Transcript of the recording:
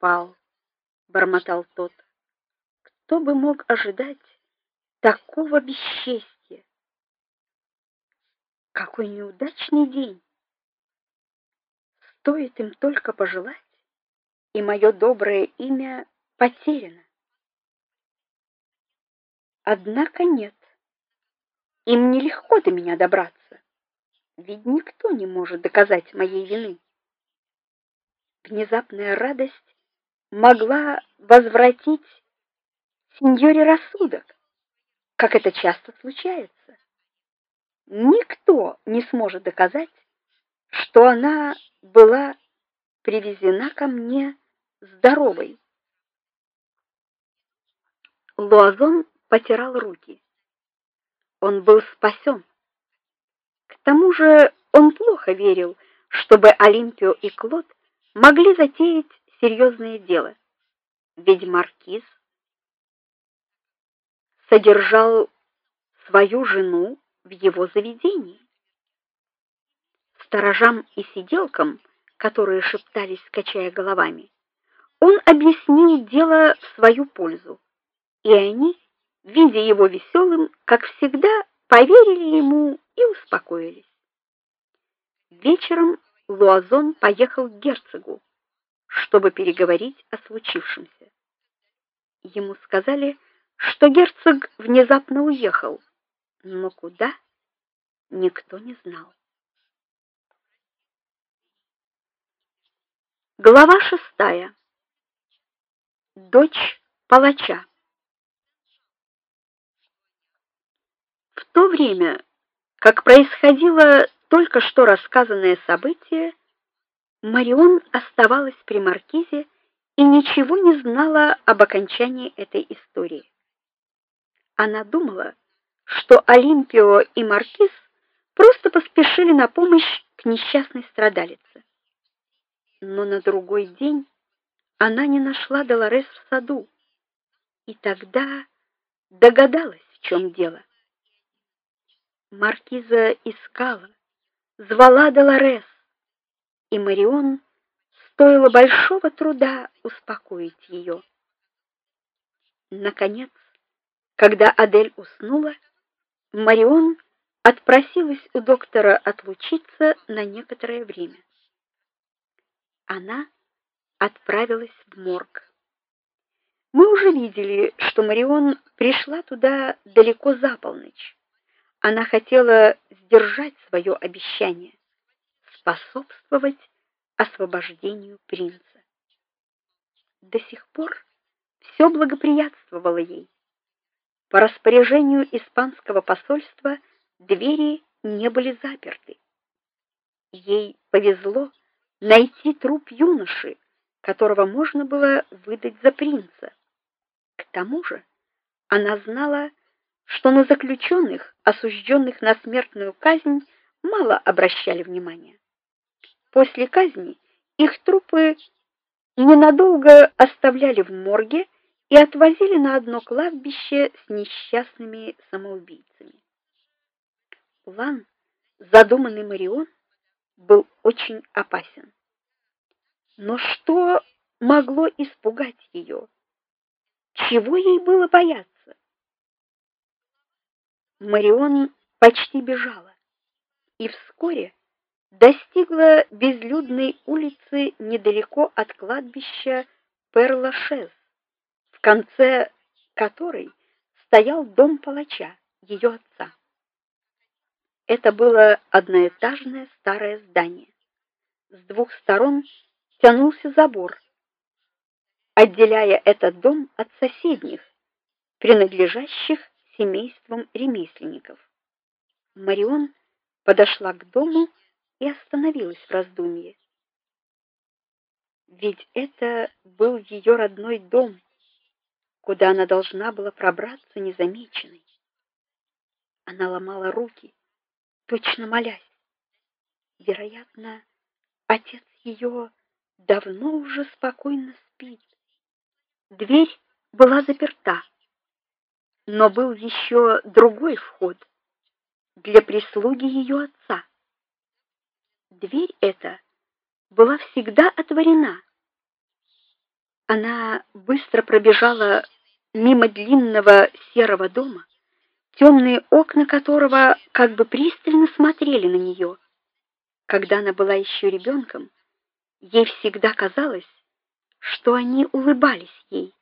пропал, бормотал тот. Кто бы мог ожидать такого бесчестия? Какой неудачный день. Стоит им только пожелать, и мое доброе имя потеряно. Однако нет. Им нелегко до меня добраться. Ведь никто не может доказать моей вины. Внезапная радость могла возвратить сеньоре рассудок, как это часто случается. Никто не сможет доказать, что она была привезена ко мне здоровой. Луазон потирал руки. Он был спасен. К тому же, он плохо верил, чтобы Олимпио и Клод могли затеять серьезное дело. Ведь маркиз содержал свою жену в его заведении. Сторожам и сиделкам, которые шептались, качая головами, он объяснил дело в свою пользу, и они, видя его веселым, как всегда, поверили ему и успокоились. Вечером Луазон поехал к герцогу, чтобы переговорить о случившемся. Ему сказали, что герцог внезапно уехал, но куда никто не знал. Глава шестая. Дочь палача. В то время, как происходило только что рассказанное событие, Марион оставалась при маркизе и ничего не знала об окончании этой истории. Она думала, что Олимпио и маркиз просто поспешили на помощь к несчастной страдалице. Но на другой день она не нашла Долорес в саду, и тогда догадалась, в чем дело. Маркиза искала, звала Долорес, и Марион стоило большого труда успокоить ее. Наконец, когда Адель уснула, Марион отпросилась у доктора отлучиться на некоторое время. Она отправилась в морг. Мы уже видели, что Марион пришла туда далеко за полночь. Она хотела сдержать свое обещание способствовать освобождению принца. До сих пор все благоприятствовало ей. По распоряжению испанского посольства двери не были заперты. Ей повезло найти труп юноши, которого можно было выдать за принца. К тому же, она знала, что на заключенных, осужденных на смертную казнь, мало обращали внимания. После казни их трупы ненадолго оставляли в морге и отвозили на одно кладбище с несчастными самоубийцами. План, задуманный Марион, был очень опасен. Но что могло испугать ее? Чего ей было бояться? Марион почти бежала, и вскоре достигла безлюдной улицы недалеко от кладбища Перлашез, в конце которой стоял дом палача, ее отца. Это было одноэтажное старое здание. С двух сторон тянулся забор, отделяя этот дом от соседних, принадлежащих семейством ремесленников. Марион подошла к дому и остановилась в раздумье. Ведь это был ее родной дом, куда она должна была пробраться незамеченной. Она ломала руки, точно молясь. Вероятно, отец ее давно уже спокойно спит. Дверь была заперта но был еще другой вход для прислуги ее отца. Дверь эта была всегда отворена. Она быстро пробежала мимо длинного серого дома, темные окна которого как бы пристально смотрели на нее. Когда она была еще ребенком, ей всегда казалось, что они улыбались ей.